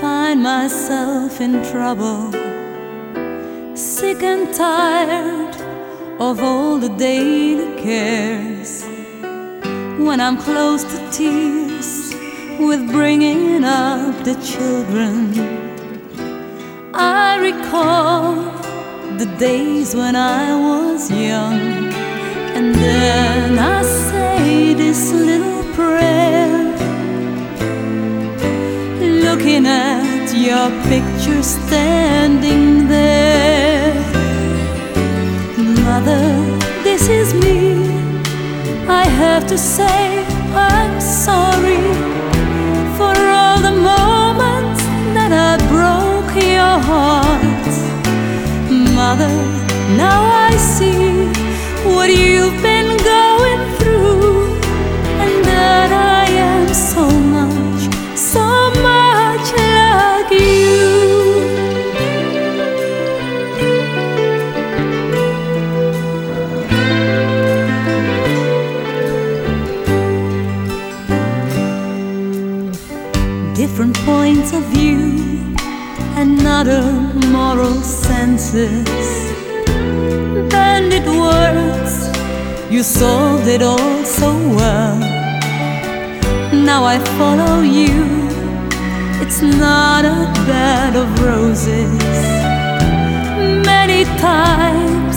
find myself in trouble, sick and tired of all the daily cares. When I'm close to tears with bringing up the children, I recall the days when I was young, and then I say this little picture standing there. Mother, this is me. I have to say I'm sorry for all the moments that I broke your heart. Mother, now I see what you've been going of view and other moral senses. Bandit words, you solved it all so well. Now I follow you, it's not a bed of roses. Many times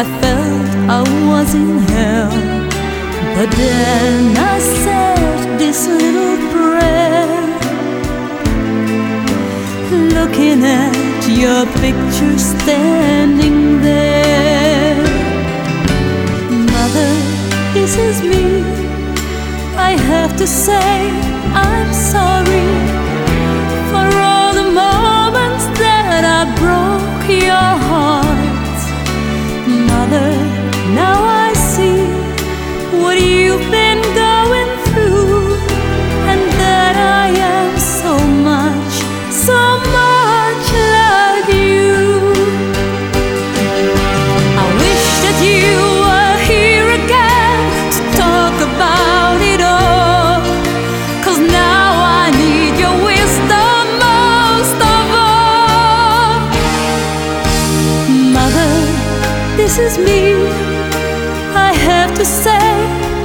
I felt I was in hell, but then I said this little prayer at your picture standing there. This is me. I have to say